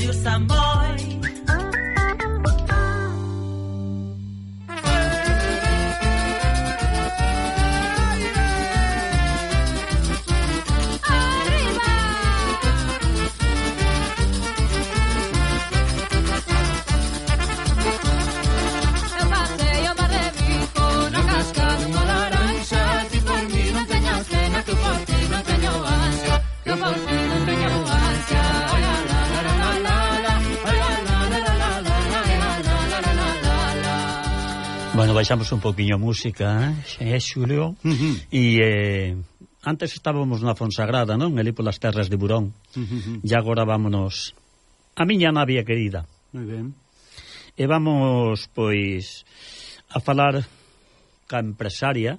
Radio Samboy. baixamos un poquinho a música, eh? é Xulio, uh -huh. e... Eh, antes estábamos na Fonsagrada, non? Ali polas terras de Burón. Uh -huh. E agora vámonos a miña navia querida. Moi ben. E vamos, pois, a falar ca empresaria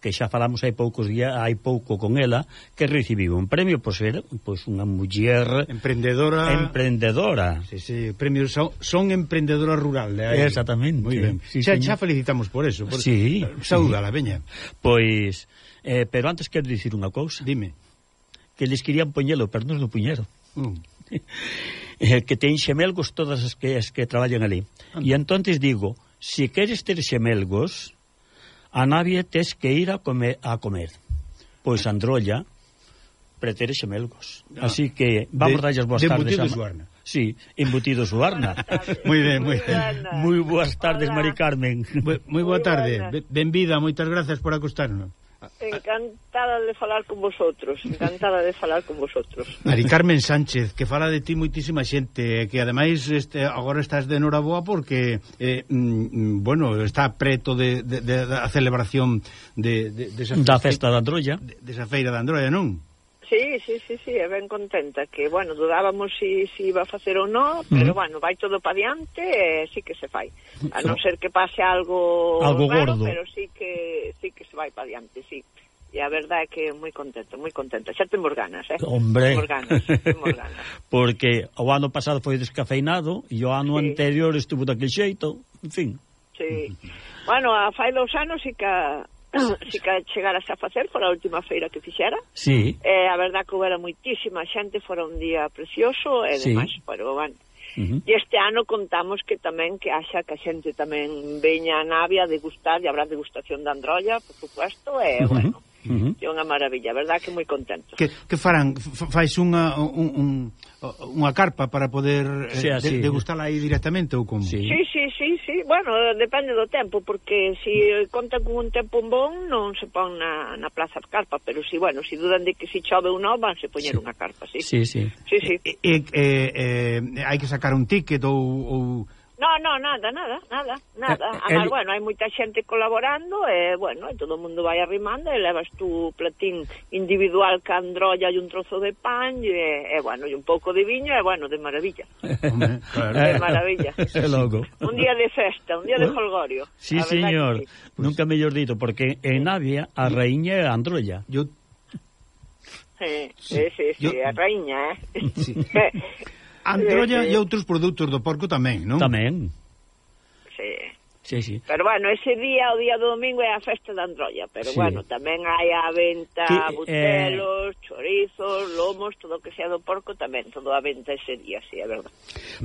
que xa falamos hai poucos días, hai pouco con ela, que recibiu un premio por ser pois unha muller emprendedora. Emprendedora. Sí, sí, premio son, son emprendedora rural, de aí. Exactamente. Moi ben. Sí, xa, señor. xa felicitamos por eso, por sí, saúdala, sí. veña. Pois eh, pero antes quero dicir unha cousa. Dime. Que les querían poñelo, pero non do puñeron. Mm. eh, que ten xemelgos todas as que as que traballan ali. E entonces digo, se si queres ter xemelgos, a navia tes que ir a comer, a comer. Pois Androlla pretere xemelgos. Ah, Así que vamos darlles boas de tardes. Embutidos Suarna. Sí, Embutido Suarna. moi ben, moi ben. Moi boas tardes, Mari Carmen. Moi boa tarde. Benvida, moitas grazas por acostarnos. Encantada de falar con vosotros, encantada de falar con vosotros. Mari Carmen Sánchez, que fala de ti moitísima xente, eh, que ademais este, agora estás de Noraboa porque, eh, mm, mm, bueno, está preto de, de, de, da celebración de, de, de esa festa, da festa da Androlla. De, de esa feira da Androia, non? Sí, sí, sí, sí, é ben contenta que, bueno, dudábamos si, si iba a facer ou non, pero, bueno, vai todo pa diante e sí que se fai. A non ser que pase algo, algo raro, gordo. pero sí que, sí que se vai pa diante, sí. E a verdade é que moi contento, moi contento. Xa temos ganas, eh? Hombre. Temos ganas, temos ganas. Porque o ano pasado foi descafeinado e o ano sí. anterior estuvo daquele xeito, en fin. Sí. Bueno, a fai dous anos e que se chegaras a facer, foi a última feira que fixera. Sí. Eh, a verdad que houbera moitísima xente, fora un día precioso e sí. demais, pero bueno. Uh -huh. E este ano contamos que tamén que haxa que a xente tamén veña a Navia a degustar, e habrá degustación de Androlla, por supuesto, e, uh -huh. bueno, Uh -huh. É unha maravilla, verdad que moi contento. Que, que farán? Fais unha, un, un, unha carpa para poder eh, sí, eh, de, degustala aí directamente ou como? Sí, sí, sí, sí, sí. Bueno, depende do tempo, porque se si conta con un tempo bon non se pon na, na plaza de carpa, pero si, bueno, si dudan de que se si chove ou non, van se poñer sí. unha carpa, sí. Sí, sí. sí, sí. E, e, e, e, hai que sacar un ticket ou... ou No, no, nada, nada, nada, nada. Eh, Además, el... bueno, hai moita xente colaborando e, bueno, e todo o mundo vai arrimando e levas tu platín individual que androlla e un trozo de pan e, e eh, eh, bueno, e un pouco de viño e, bueno, de maravilla. Hombre, claro. De maravilla. É logo. Un día de festa, un día de uh, folgorio. Sí, señor. Sí. Pues... Nunca mellor dito, porque en Navia a raíña é androlla. Yo Sí, sí, sí, sí, Yo... a raíña, eh. Sí. Antrolla e outros produtos do porco tamén, non? Tamén. Sí. Sí, sí. Pero bueno, ese día, o día do domingo é a festa da Androlla, pero sí. bueno, tamén hai a venta sí, eh, butelos, eh... chorizos, lomos, todo o que sea do porco tamén, todo a venta ese día, sí, é verdade.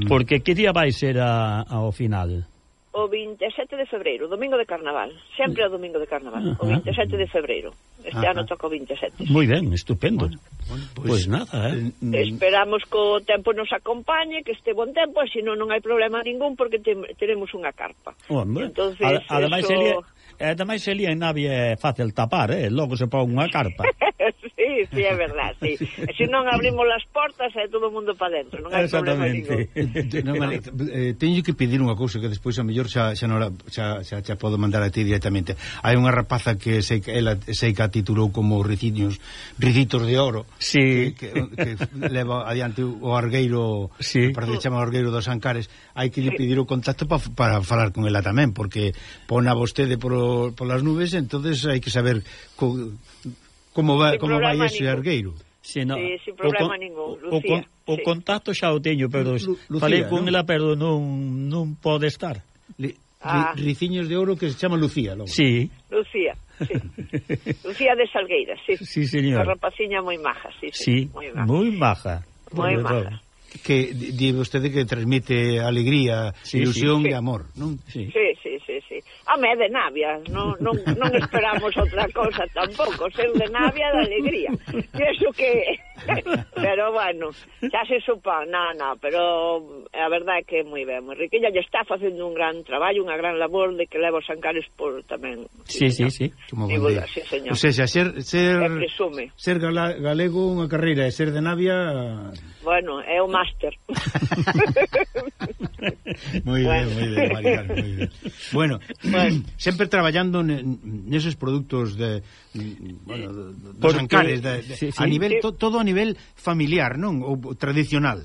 Porque que día vai ser a, ao final? o 27 de febreiro, domingo de carnaval. Sempre o domingo de carnaval, o 27 de febreiro. Este Ajá. ano toca o 27. Moi ben, estupendo. Bueno, bueno, pois pues, pues nada, eh. eh mm. Esperamos que o tempo nos acompañe, que este bon tempo, e senón non hai problema ningún porque te, teremos unha carpa. Hombre, Entonces, ademais, eso... Elia, ademais Elia en Navia é fácil tapar, eh? logo se pon unha carpa. sí, sí, é verdad, sí. Se non abrimos as portas é todo o mundo para dentro, non hai problema ningún. non, vale, eh, teño que pedir unha cousa que despois a mellor xa xa, non, xa, xa, xa podo mandar a ti directamente. Hai unha rapaza que sei, que ela, sei que a titulou como riciños, ricitos de oro. Sí. Que, que, que leva adiante o argueiro, sí. parece que chama o argueiro dos Ancares. Hai que lle pedir o contacto pa, para falar con ela tamén, porque pon a vostede por, por las nubes, entonces hai que saber co, Como vai, como vai ese argueiro? Sí, no, sí, sin problema o con, ningún, Lucía. O, con, sí. o contacto xa o teño, pero Lu, Lucía, falei con non? ela, pero non, non pode estar. Li, ah. ri, riciños de ouro que se chama Lucía, logo. Sí. Lucía, sí. Lucía de Salgueira, sí. Sí, señor. A rapaciña moi maja, sí, sí, sí moi maja. Moi maja. Moi maja. Que di vostede que transmite alegría, sí, ilusión sí. e amor, non? Sí, sí, sí. A me de Navia, non, non, non esperamos outra cosa tampouco, ser de Navia de alegría. E iso que... pero bueno, xa se supa, na, na, pero a verdade é que é moi ben. moi Riquilla lle está facendo un gran traballo, unha gran labor de que leva os Ancares por tamén. Sí, sí, sí, sí. como vou sí, señor. O sea, xa, ser, ser, se ser gala, galego unha carreira e ser de Navia... Bueno, é o máster. moi bueno. ben, moi ben, Maricar, moi ben. Bueno, bueno, sempre traballando neses produtos de bueno, dos Porque, ancares de, de, sí, sí. a nivel to, todo a nivel familiar, non? Ou tradicional.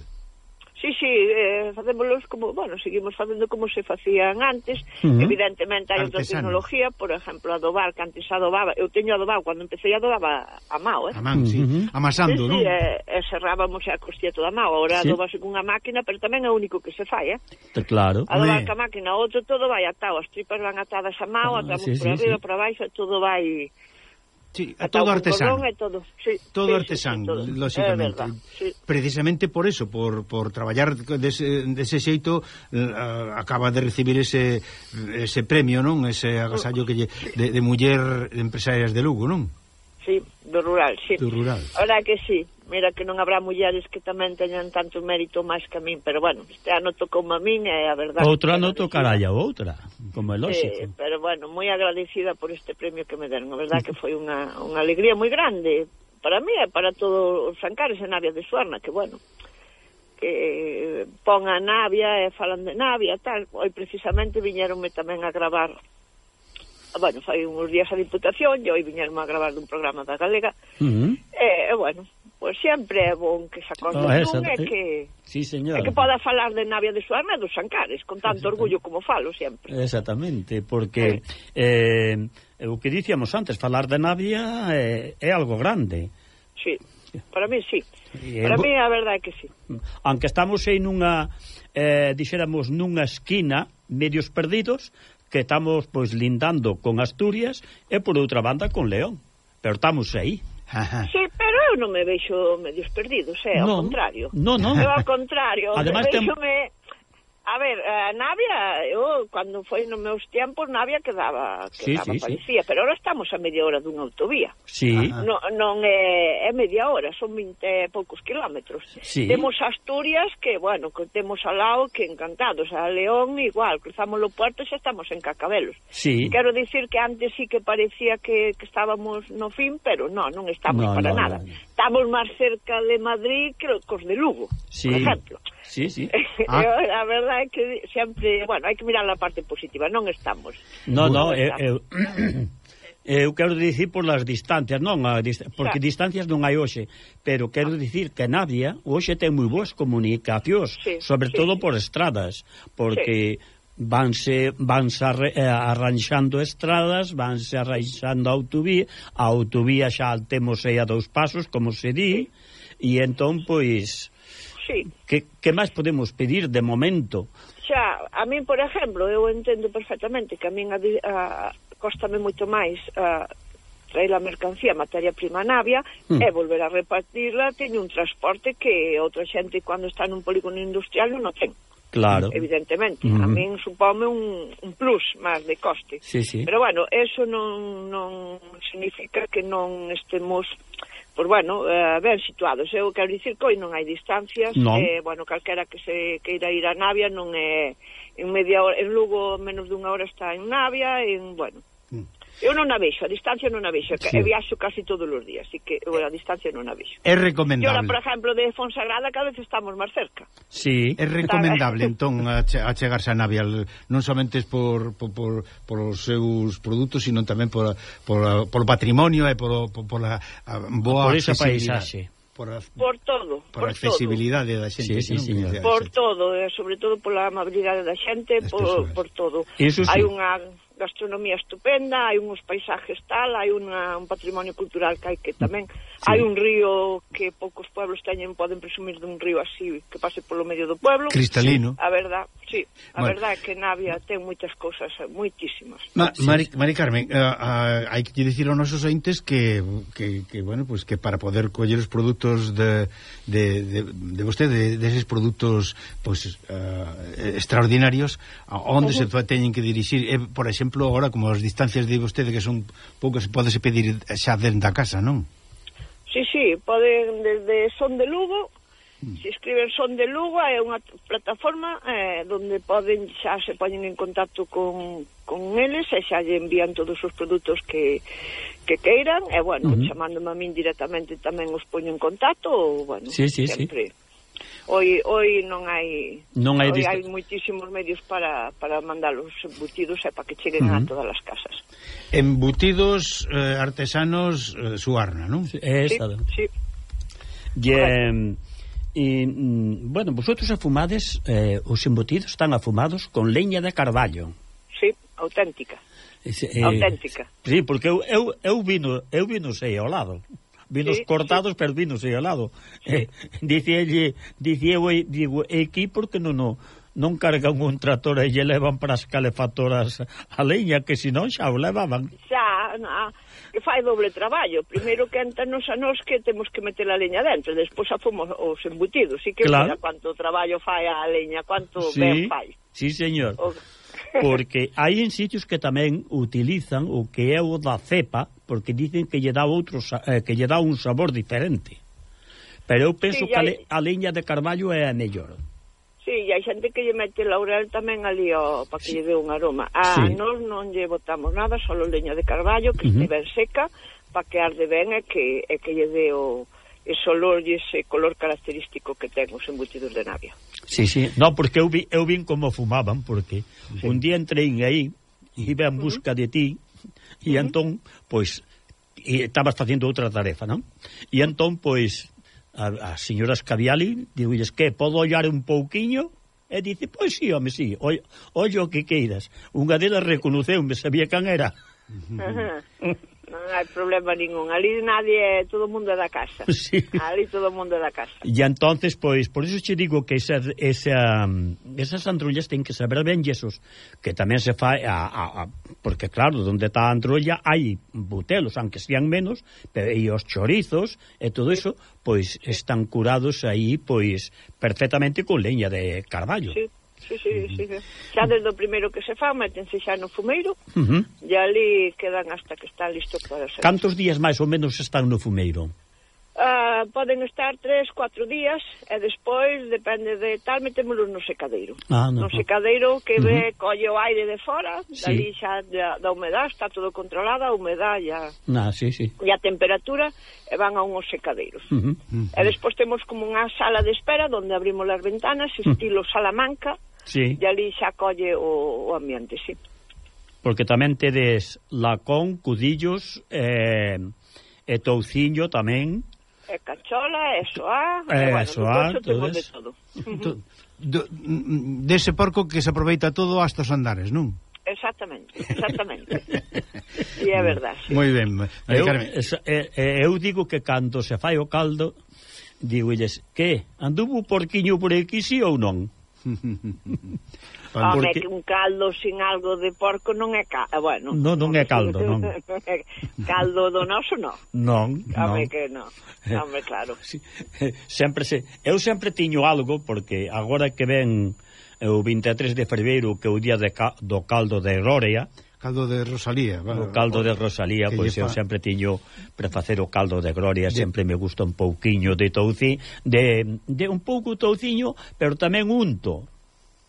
Sí, sí, eh, facémolos como, bueno, seguimos facendo como se facían antes, uh -huh. evidentemente hai outra tecnología, por exemplo, adobar, que antes adobaba, eu teño adobado, cando empecé adobaba a mao, eh? A man, sí, uh -huh. amasando, sí, non? Sí, eh, eh, serrábamos a costilla toda a mao, agora sí. adobase cunha máquina, pero tamén é o único que se fai, eh? Te, claro. Adobar ca máquina, outro todo vai atado, as tripas van atadas a mao, ah, atamos sí, por sí, arriba, sí. por abaixo, todo vai Sí, a todo artesano. E todo sí, todo sí, artesán, sí, todo. Verdad, sí. Precisamente por eso, por, por traballar dese, dese xeito, uh, acaba de recibir ese, ese premio, non? Ese agasallo que lle, de, de muller empresarias de Lugo, non? Sí, do rural, sí. Do rural. Ora que sí, Mira que non habrá mulleres que tamén teñan tanto mérito máis que a min, pero bueno, este ano tocou a min e a verdade... Outro ano tocará a outra, como é lógico. Sí, pero bueno, moi agradecida por este premio que me deron, a verdade que foi unha, unha alegría moi grande para mí e para todos os sancares en área de Suarna, que bueno, que pon a Navia e falan de Navia tal, hoy precisamente viñeronme tamén a gravar bueno, fai uns días a Diputación e hoy viñeronme a gravar dun programa da Galega uh -huh. e, e bueno, Pois sempre é bon que ah, esa cosa. oh, esa, non é que... Sí, señor. É que poda falar de Navia de Suarna dos Sancares, con tanto orgullo como falo sempre. Exactamente, porque eh. Eh, o que dicíamos antes, falar de Navia eh, é algo grande. Sí, para mí sí. Eh, para mí a verdade é que sí. Aunque estamos en unha, eh, dixéramos, nunha esquina, medios perdidos, que estamos pois lindando con Asturias e por outra banda con León. Pero estamos aí. sí, eu non me vexo medios perdidos, é, eh, ao no, contrario. No, no. Eu ao contrario, Además, vexome... Tem A ver, a Navia, eu, cando foi nos meus tempos, Navia quedaba, quedaba sí, sí, parecía, sí. pero ahora estamos a media hora dunha autovía. Sí. No, non é, é media hora, son 20 e poucos kilómetros. Sí. Temos Asturias, que, bueno, que temos ao lado, que encantados, a León igual, cruzamos o puerto e xa estamos en Cacabelos. Sí. Quero dicir que antes sí que parecía que, que estábamos no fin, pero non, non estamos no, para no, nada. No, no. Estamos máis cerca de Madrid que os de Lugo, sí. por exemplo. Sí, sí. Ah. Eu, a verdade é que sempre, bueno, hai que mirar a parte positiva, non estamos. No, no, non, estamos. eu... eu... Eu quero dicir por las distancias, non, a dist porque distancias non hai hoxe, pero quero dicir que Navia hoxe ten moi boas comunicacións, sí, sobre sí, todo sí. por estradas, porque sí vanse vanse eh, arranxando estradas, vanse arranxando autovía, a autovía xa temos aí a dous pasos, como se di, sí. e entón pois sí. Que, que máis podemos pedir de momento? Xa, a min, por exemplo, eu entendo perfectamente que a min a, a, costame moito máis a, traer a mercancía, materia prima navia, mm. e volver a repartirla, teño un transporte que outra xente cando está nun polígono industrial non o ten. Claro. Evidentemente, mm -hmm. a min supome un, un plus máis de coste. Sí, sí. Pero bueno, eso non, non significa que non estemos pois bueno, eh, ben situados. Eu quero dicir que non hai distancias, non. Eh, bueno, calquera que se queira ir a Navia non é en media hora, en Lugo menos dunha hora está en Navia, en, bueno, mm. Eu non a vexo, a distancia non a vexo, sí. viaxo casi todos os días, así que eu a distancia non a vexo. É recomendable. E ora, por exemplo, de Fonsagrada cada vez estamos máis cerca. Sí, é recomendable, entón, achegarse a Navia, non somente por, por, por, por os seus produtos, sino tamén por, por, por o patrimonio e por, por, por a, a boa por esa paisaxe por, a, por todo, por, por a accesibilidade todo. da xente, sí, sí, non? Sí, por todo, eh, sobre todo pola amabilidade da xente, As por, por todo. Sí. Hai unha gastronomía estupenda, hai uns paisajes tal, hai unha, un patrimonio cultural que hai que tamén. Sí. Hai un río que poucos pueblos teñen, poden presumir dun río así que pase polo medio do pueblo. Cristalino. Sí, a verdad, sí. A bueno. verdad é que Navia ten moitas cousas, eh, moitísimas. Ma, sí. Mari, Mari Carmen, uh, uh, hai que dicir aos nosos ointes que, que, que bueno, pues que para poder coller os produtos de, de, de, de vostede, deses de, de produtos pues, uh, extraordinarios, onde uh -huh. se teñen que dirixir, eh, por exemplo, exemplo, agora como as distancias de vostede que son poucas, podese pedir xa dentro da casa, non? Sí, sí, poden desde Son de Lugo, mm. se escriben Son de Lugo, é unha plataforma eh, donde poden xa se poñen en contacto con, con eles e xa lle envían todos os produtos que, que queiran, e bueno, uh chamándome a min directamente tamén os poño en contacto, ou, bueno, sí, sí, sempre... Sí Hoy, hoy non hai non hai, hoy hai moitísimos medios para, para mandar os embutidos eh, e para que cheguen uh -huh. a todas as casas. Embutidos eh, artesanos eh, Suarna, non? Sí, eh, é esa. Sí, sí. E, eh, e, mm, bueno, vosotros afumades eh, os embutidos están afumados con leña de carballo. Sí, auténtica. Eh, auténtica. Sí, porque eu, eu, eu vino, eu vino sei ao lado vinos sí, cortados, sí. pero vinos aí ao lado. Eh, dicelle, dice eu, digo, aquí porque non, non, non cargan un trator e lle levan para as calefactoras a leña, que senón xa o levaban. Xa, na, que fai doble traballo. Primeiro que a nós que temos que meter a leña dentro, despois a fomos os embutidos. E que claro. mira cuánto traballo fai a leña, cuánto sí, ben fai. Sí, señor. O, porque hai en sitios que tamén utilizan o que é o da cepa, porque dicen que lle dá outro eh, que lle dá un sabor diferente. Pero eu penso sí, que hai... a leña de carballo é a mellor. Sí, e hai xente que lle mete laurel tamén ali ó, para que sí. lle dé un aroma. A sí. nós non lle botamos nada, solo leña de carballo que uh -huh. ben seca para que arde ben e que, e que lle dé o e ese color característico que ten os embutidos de navia. Sí, sí, no, porque eu, vi, eu vin como fumaban, porque sí. un día entrei aí, iba en busca uh -huh. de ti, e uh -huh. entón, pois, pues, estabas facendo outra tarefa, non? E entón, pois, a, a señora Scaviali, digoilles que, podo ollar un pouquiño? E dice, pois sí, home, sí, ollo, ollo o que queiras. Unha delas reconoceu, me sabía can era. Ajá. non hai problema ningún. Ali nadie, todo o mundo é da casa. Sí. Ali todo o mundo é da casa. E entonces, pois, por iso che digo que esa, esa, esas antrullas ten que saber ben yesos, que tamén se fa, a, a, a, porque claro, donde está a androlla hai butelos, aunque sean menos, pero, e os chorizos e todo iso, pois, están curados aí, pois, perfectamente con leña de carballo. Sí. Sí, sí, sí, sí. Xa desde o primeiro que se fa, metense xa no fumeiro, uh -huh. e ali quedan hasta que están listos para ser. Cantos días máis ou menos están no fumeiro? Uh, poden estar tres, cuatro días e despois, depende de tal, metémolo no secadeiro. Ah, no. no secadeiro que uh -huh. ve, colle o aire de fora, sí. dali xa da, da humedad, está todo controlada, a humedad e a, ah, sí, sí. e a temperatura, e van a unhos secadeiros. Uh -huh. Uh -huh. E despois temos como unha sala de espera onde abrimos as ventanas, estilo uh -huh. Salamanca, sí. e ali xa colle o, o ambiente, sí. Porque tamén tedes lacón, cudillos, eh, e touciño tamén. E cachola, e soá, e, e bueno, soá, de todo. To, entón, do, dese porco que se aproveita todo hasta os andares, non? Exactamente, exactamente. e é verdade. Sí. Moi ben. Eh, eu, eh, eu digo que cando se fai o caldo, digo, que anduvo porquiño por aquí sí ou non? Home, ah, porque... que un caldo sin algo de porco non é caldo, eh, bueno. non, non é caldo, non. caldo do noso, non. Non, Home, non. que non. Home, claro. Sí. Sempre se... Eu sempre tiño algo, porque agora que ven o 23 de febreiro, que é o día de ca... do caldo de Rorea, caldo de Rosalía. va. o caldo de Rosalía, pois pues, eu sempre tiño para facer o caldo de gloria, de... sempre me gusta un pouquiño de touci, de, de un pouco touciño, pero tamén unto.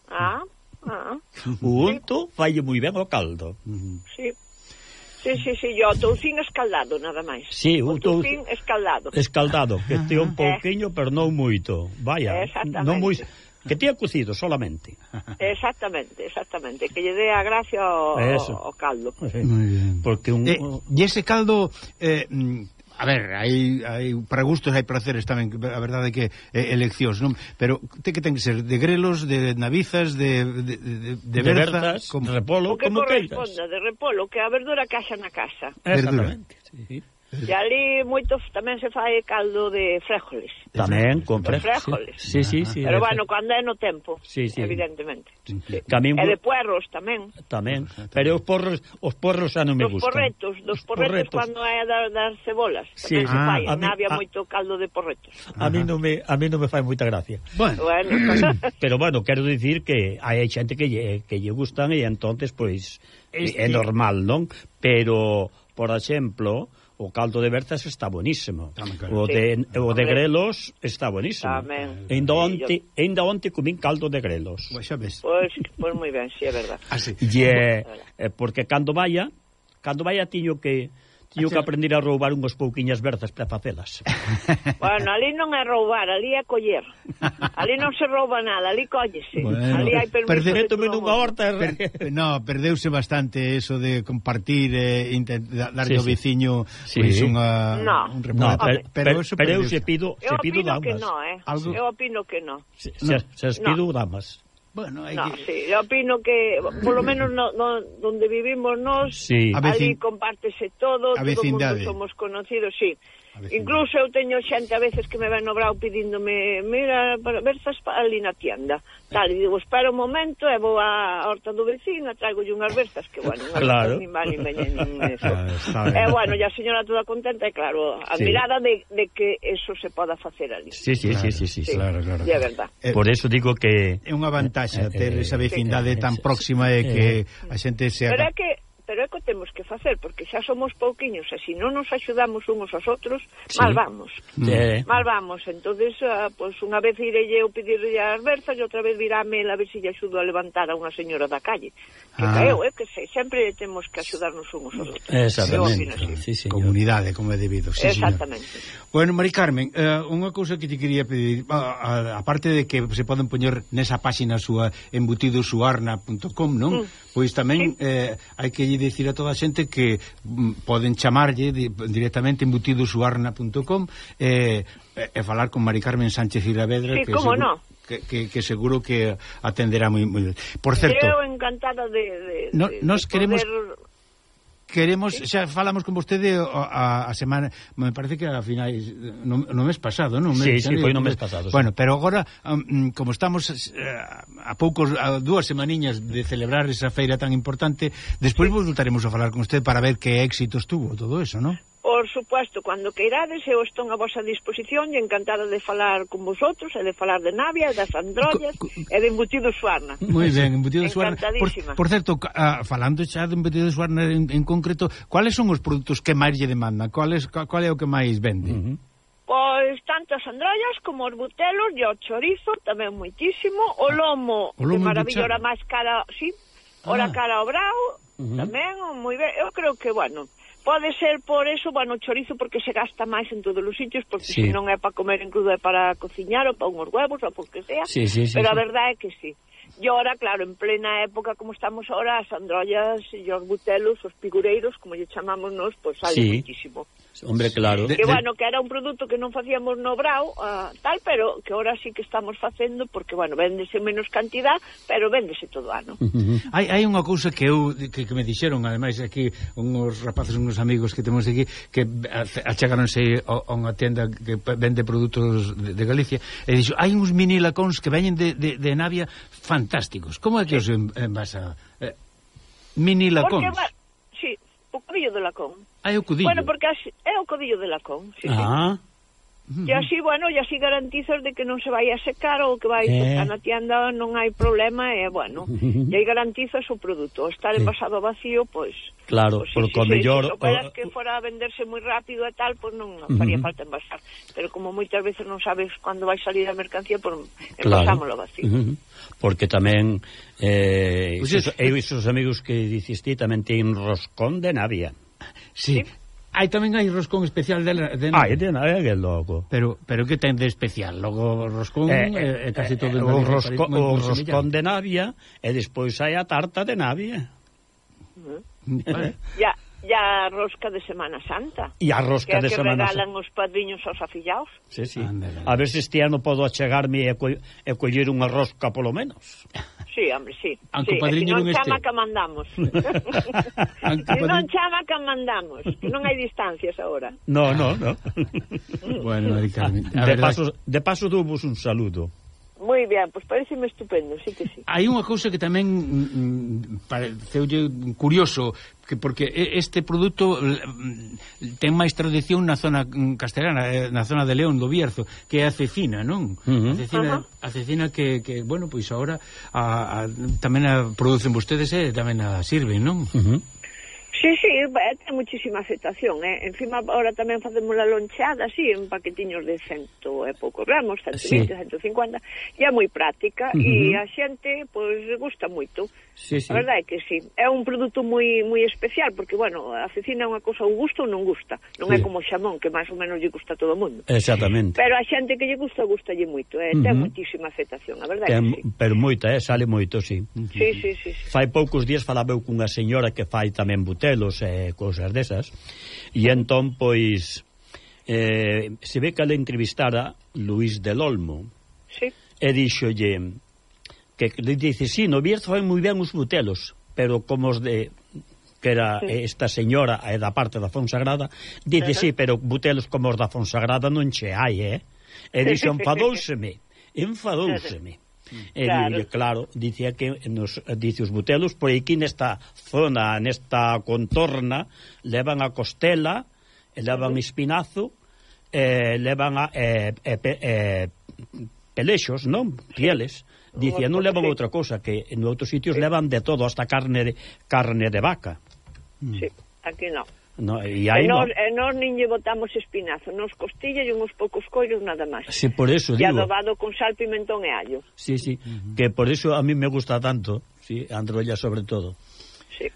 Ah, ah. O unto sí. falle moi ben o caldo. si, si, Sí. Sí, sí, sí, yo toucín escaldado, nada máis. Sí, o toucín escaldado. Escaldado, que te un eh. pouquiño, pero non moito. Vaya, non moi que tía cocido solamente. Exactamente, exactamente, que lle dé a gracia ao, ao caldo. Sí. Muy. Porque un eh, e ese caldo eh, mm, a ver, hai, hai para gustos hai placeres tamén, a verdade é que eh, eleccións, non? Pero te que ten que ser de grelos, de navizas, de de, de, de, berza, de bertas, como, de repolo, o que como queiras. de repolo, que a verdura que haxa na casa. Exactamente. Sí. E ali moito tamén se fai caldo de fréjoles. Tamén, con fréjoles. fréjoles. Sí, sí, sí. Pero bueno, cando é no tempo, sí, sí. evidentemente. Tamén... E de puerros tamén. Tamén. Pero os porros, os porros xa non me gustan. Dos porretos, dos porretos, porretos. cando é das, das cebolas. Tamén se ah, fai, a mí, había a... moito caldo de porretos. A mí non me a mí non me fai moita gracia. Bueno. bueno. pero bueno, quero dicir que hai xente que lle, que lle gustan e entonces pois este... é normal, non? Pero, por exemplo, o caldo de berzas está buenísimo. Ah, Tamén, claro. O de, sí. o de grelos está buenísimo. Tamén. Ainda onte, sí, yo... ainda onte comín caldo de grelos. Pois xa ves. Pois, pois moi ben, si sí, é verdad. Ah, sí. E, eh, porque cando vaya, cando vaya tiño que Tío que aprender a roubar unhas pouquiñas berzas para facelas. Bueno, ali non é roubar, ali é coller. Ali non se rouba nada, ali collese. Bueno, ali hai permiso perdere, de nunha horta. Per, no, perdeuse bastante eso de compartir, eh, darlle sí, ao sí. veciño sí. pois unha... No, un no per, pero, per, eso pero eu se pido, se pido damas. No, eh. Algo... Eu opino que non. Se, se, se pido no. damas. Bueno, hai no, que... sí, eu opino que polo menos no, no, donde vivimos nós, sí. ali vecin... compártese todo, a todo mundo somos conocidos, sí. Incluso eu teño xente a veces que me ven no brau pedíndome mira, para ver verzas ali na tienda. Tal, e digo, espera un momento e vou á horta do vecino traigo unhas verzas que, bueno, claro. nin van nin veñen eso. Ah, e, bueno, e a señora toda contenta e, claro, admirada sí. de, de que eso se poda facer ali. Sí, sí, claro, sí, sí, sí, sí. Claro, claro. É verdad. Eh, Por eso digo que... É unha vantaxe eh, ter eh, esa eh, vecindade eh, tan eh, próxima e que a xente se... Pero é que pero é que temos que facer, porque xa somos pouquiños, e se non nos axudamos uns aos outros, sí. mal vamos. eh, Mal vamos, entonces uh, pois pues, unha vez irei eu pedirle a Berza e outra vez virame a ver se lle axudo a levantar a unha señora da calle. Que ah. caeu, eh, que se, sempre temos que axudarnos uns aos outros. Exactamente. Opino, sí. Sí, Comunidade, como é debido. Sí, Exactamente. Señor. Bueno, Mari Carmen, uh, unha cousa que te quería pedir, ah, ah, aparte de que se poden poñer nesa páxina súa embutidosuarna.com, non? Mm. Pois tamén sí. eh, hai que dicir a toda a xente que mm, poden chamarlle di, directamente embutidosuarna.com e, eh, e, e falar con Mari Carmen Sánchez Iravedra sí, que, seguro, no? que, que, que seguro que atenderá moi, moi Por certo, eu encantada de, de, no, de, nos de queremos poder queremos, xa falamos con vostede a, a semana, me parece que a finais no, no mes pasado, non? Sí, sí, foi no mes pasado. Sí. Bueno, pero agora um, como estamos uh, a poucos a dúas semaniñas de celebrar esa feira tan importante, despois sí. voltaremos a falar con vostede para ver que éxitos tuvo todo eso, non? por supuesto, cando queirades, eu estou a vosa disposición e encantada de falar con vosotros, e de falar de navia, das androllas, co, co, e de embutido suarna. Moi ben, embutido suarna. Por, por certo, a, ah, falando xa de embutido suarna en, en concreto, cuáles son os produtos que máis lle demandan? Cuál, es, cuál é o que máis vende? Uh -huh. Pois tanto as androllas como os butelos e o chorizo tamén moitísimo, o ah, lomo, o lomo de maravilla ora máis cara, sí, ora ah. cara ao brao, uh -huh. tamén moi ben. Eu creo que, bueno, Pode ser por eso, bueno, chorizo porque se gasta máis en todos os sitios, porque sí. se non é para comer en crudo é para cociñar ou para unhos huevos ou por que sea, sí, sí, sí, pero sí. a verdade é que sí. E ora, claro, en plena época como estamos ahora, as androllas e os butelos, os pigureiros, como lle chamamos nós, pois pues, sale sí. muchísimo. Hombre, claro. Que, bueno, que era un produto que non facíamos no brau, uh, ah, tal, pero que ahora sí que estamos facendo, porque, bueno, véndese menos cantidad, pero véndese todo ano. Uh -huh. hai, hai unha cousa que eu que, que me dixeron, ademais, aquí, unhos rapaces, uns amigos que temos aquí, que achegaronse a, a unha tenda que vende produtos de, de Galicia, e dixo, hai uns mini lacóns que veñen de, de, de Navia fantásticos. Como é que sí. os envasa? Eh, mini lacóns? Porque, sí, o cabello do lacón. Ah, é o codillo. Bueno, porque así, é o codillo de Lacón. Sí, ah. Sí. E así, bueno, e así garantizas de que non se vai a secar ou que vai eh. a na tienda non hai problema e, bueno, e aí garantizas o produto. Estar envasado eh. vacío, pois... Claro, pois, porque si, o si, mellor... Se si, que fora a venderse moi rápido e tal, pois non, non faría uh -huh. falta envasar. Pero como moitas veces non sabes cando vai salir a mercancía, pois envasámoslo claro. vacío. Uh -huh. Porque tamén... Eh, pois pues es- eu isos amigos que diciste tamén teñen roscón de navia. Sí. Hai Aí tamén hai roscón especial de, de Ai, de nada, é logo. Pero pero que ten de especial? Logo roscón é eh, eh, casi todo eh, o, rosco, o roscón de navia e despois hai a tarta de navia. Mm-hmm. Eh? Ya, ya a rosca de Semana Santa. E a rosca que de que Semana Santa. Que regalan os padriños aos afillados. Sí, sí. Andale. A ver se este ano podo achegarme e, co e coller unha rosca polo menos. Sí, hombre, sí. Anco sí. Padriño non, non chama este. que mandamos. Anco padriño... Non chama que mandamos. Que non hai distancias agora. No, no, no. bueno, Mari Carmen. De verdad... paso, de paso dou un saludo. Moi ben, pois pareceme estupendo, sí que sí. Hai unha cousa que tamén mm, mm pareceulle curioso, que porque este produto mm, ten máis tradición na zona mm, castelana, eh, na zona de León do Bierzo, que é a cecina, non? Uh -huh. A cecina, uh -huh. a cecina que, que bueno, pois agora a, a, tamén a producen vostedes e eh, tamén a sirven, non? Uh -huh. Sí, sí, eh, ten muchísima aceptación, eh. Encima, ahora tamén facemos a lonchada, así, en paquetiños de cento e pouco gramos, 120, sí. 150, e é moi práctica, uh -huh. e a xente, pois, pues, gusta moito. Sí, sí. A verdade é que sí. É un produto moi moi especial, porque, bueno, a cecina é unha cosa, ou gusta ou non gusta. Non sí. é como o xamón, que máis ou menos lle gusta a todo o mundo. Exactamente. Pero a xente que lle gusta, gusta lle moito. Eh? Uh -huh. Ten moitísima aceptación, a verdade Ten, que sí. Pero moita, eh? sale moito, sí. Sí, sí, sí, sí. Fai poucos días falaba eu cunha señora que fai tamén mantelos e eh, cousas desas. E entón, pois, eh, se ve que le entrevistara Luis del Olmo. Sí. E dixolle que le dice, sí, no Bierzo hai moi ben os butelos, pero como os de que era sí. esta señora é da parte da Fonsagrada, dice, uh -huh. sí, pero butelos como os da Fonsagrada non che hai, eh? E dixo, enfadouseme, enfadouseme. E claro. dille, claro, dicía que nos dice os butelos por aquí nesta zona, nesta contorna, levan a costela, levan espinazo, eh, levan a, eh, eh, eh, pelexos, non? Pieles. Dicía, non levan outra cousa, que en outros sitios levan de todo, hasta carne de, carne de vaca. Sí, aquí non. No, e, aí e, nós, no... e nós nin lle botamos espinazo, nos costilla e uns poucos collos nada máis. Si, sí, por eso digo. E adobado con sal, pimentón e allo. Sí, sí, uh -huh. que por eso a mí me gusta tanto, sí, a Androlla sobre todo. Sí.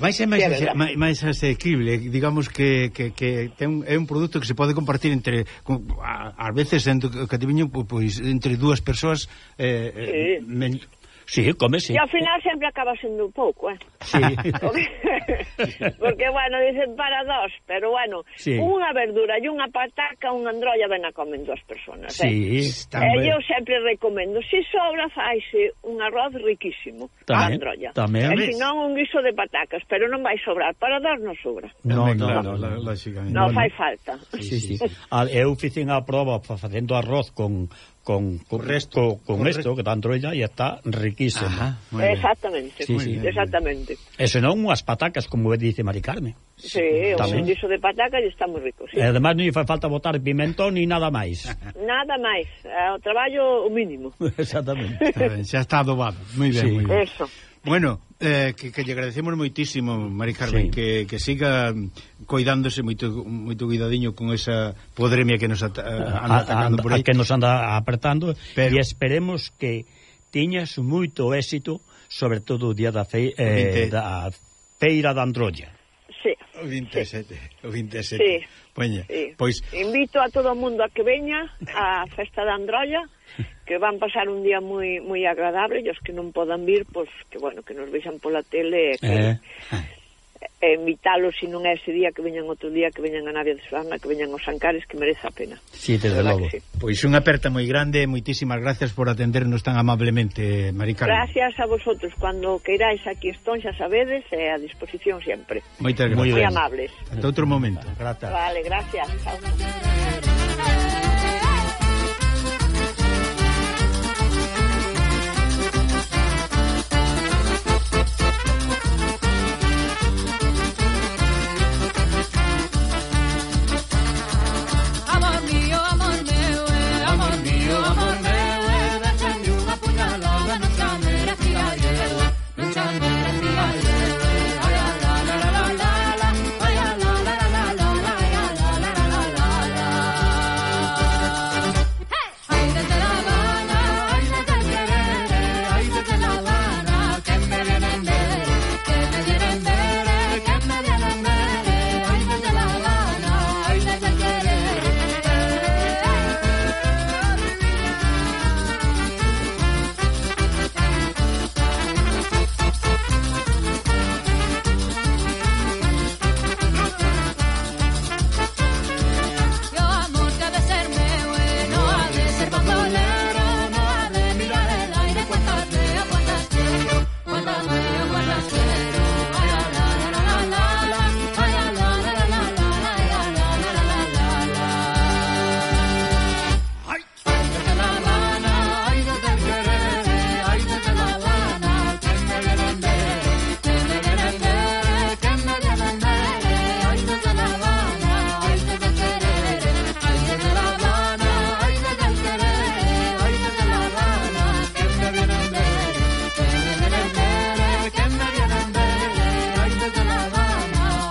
Vai ser máis, sí, máis, máis asequible, digamos que, que, que ten, é un produto que se pode compartir entre, con, a, veces, dentro, que te viño, pois, entre dúas persoas eh, eh sí. men, Sí, come, sí. E ao final sempre acaba sendo un pouco, eh? Sí. Porque, bueno, dicen para dos, pero bueno, sí. unha verdura e unha pataca, unha androlla ben a comen dúas personas, ¿eh? sí, eh? Tamén. E eu sempre recomendo, se si sobra, faise un arroz riquísimo, tamén, androlla. Tamén. E eh, non un guiso de patacas, pero non vai sobrar, para dos non sobra. Non, no, non, non, no, fai falta. Sí, sí, sí. Eu fixen a prova facendo arroz con con, con, resto, con, con esto que tanto ella, e está riquísimo. Ajá, exactamente, sí, sí, exactamente. E senón unhas patacas, como dice Mari Carmen. Sí, un guiso de pataca e está moi rico. Sí. E ademais non fai falta botar pimentón ni nada máis. Nada máis, o eh, traballo o mínimo. Exactamente. ben, xa está adobado, moi ben, sí. moi ben. Eso. Bueno, eh, que, que lle agradecemos moitísimo, Mari Carmen, sí. que, que siga coidándose moito, moito cuidadiño con esa podremia que nos ata, eh, anda atacando a, a, por aí. que nos anda apertando, Pero... e esperemos que tiñas moito éxito, sobre todo o día da, fe, eh, 20. da feira da Androlla. O 27, sí. o 27. Sí. Poña, sí. Pois... Invito a todo o mundo a que veña á festa da Androlla, que van pasar un día moi moi agradable, e os que non podan vir, pois que bueno, que nos vexan pola tele, que... Eh e invitalos se non é ese día que veñan outro día que veñan a Navia de Solana, que veñan os Ancares que merece a pena. Sí, desde logo. Sí. Pois unha aperta moi grande moitísimas gracias por atendernos tan amablemente, Mari Carmen. Gracias a vosotros, cando queirais aquí estón, xa sabedes, é a disposición sempre. Moitas gracias. Moi amables. Ata outro momento. Gracias. Vale, gracias. Chao.